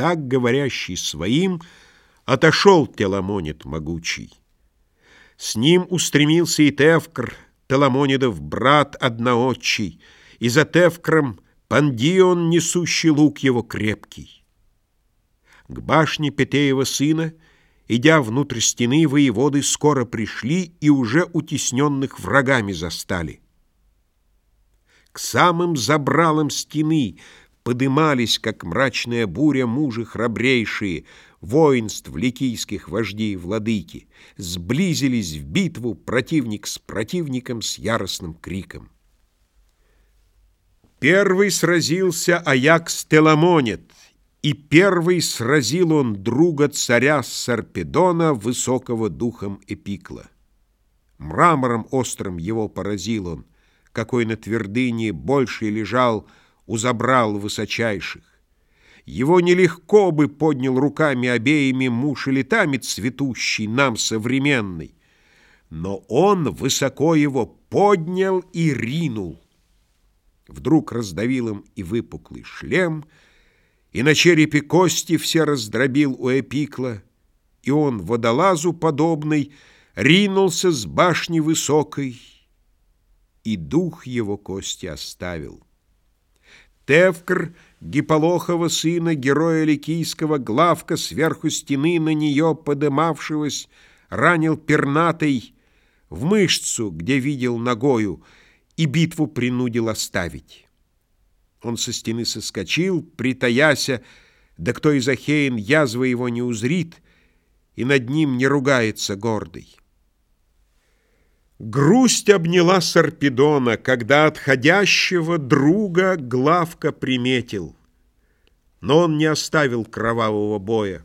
Так, говорящий своим, отошел Теламонит могучий. С ним устремился и Тевкр, Теламонидов брат одноотчий, и за Тевкром Пандион, несущий лук его крепкий. К башне Петеева сына, идя внутрь стены, воеводы скоро пришли и уже утесненных врагами застали. К самым забралам стены подымались, как мрачная буря, мужи храбрейшие, воинств ликийских вождей владыки, сблизились в битву противник с противником с яростным криком. Первый сразился Аякс Теламонет, и первый сразил он друга царя Сарпедона, высокого духом Эпикла. Мрамором острым его поразил он, какой на твердыне больше лежал у забрал высочайших. Его нелегко бы поднял руками обеими муж и летами цветущий, нам современный, но он высоко его поднял и ринул. Вдруг раздавил им и выпуклый шлем, И на черепе кости все раздробил у Эпикла, И он, водолазу подобный, Ринулся с башни высокой, И дух его кости оставил. Тевкр, Гиполохова сына, героя Ликийского, Главка сверху стены на нее подымавшегося, Ранил пернатой в мышцу, где видел ногою, и битву принудил оставить. Он со стены соскочил, притаяся, да кто из Ахеин язвы его не узрит, и над ним не ругается гордый. Грусть обняла Сарпедона, когда отходящего друга Главка приметил. Но он не оставил кровавого боя.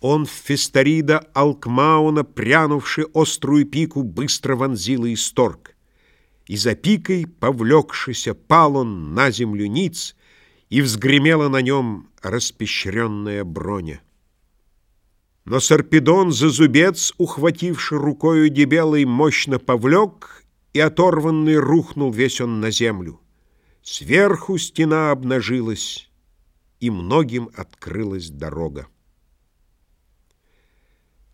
Он в Фестарида Алкмауна, прянувши острую пику, быстро вонзил и исторг и за пикой, повлекшийся, пал он на землю ниц, и взгремела на нем распещренная броня. Но Сарпедон за зубец, ухвативши рукою дебелой, мощно повлек, и оторванный рухнул весь он на землю. Сверху стена обнажилась, и многим открылась дорога.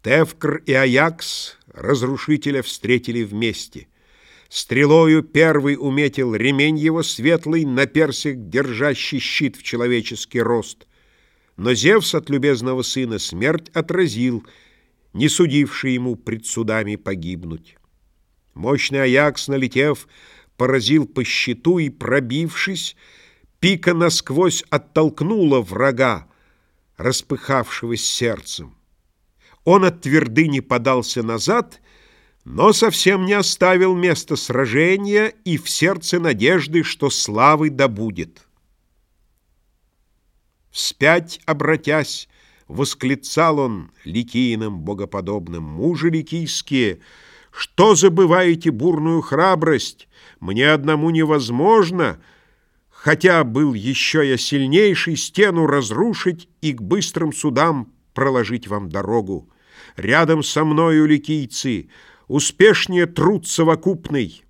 Тевкр и Аякс разрушителя встретили вместе. Стрелою первый уметил ремень его светлый, на персик держащий щит в человеческий рост. Но Зевс от любезного сына смерть отразил, не судивший ему пред судами погибнуть. Мощный Аякс, налетев, поразил по щиту и, пробившись, пика насквозь оттолкнула врага, распыхавшегося сердцем. Он от твердыни подался назад — но совсем не оставил места сражения и в сердце надежды, что славы добудет. Вспять обратясь, восклицал он ликийным богоподобным, «Мужи ликийские, что забываете бурную храбрость? Мне одному невозможно, хотя был еще я сильнейший, стену разрушить и к быстрым судам проложить вам дорогу. Рядом со мною ликийцы — успешнее труд совокупный.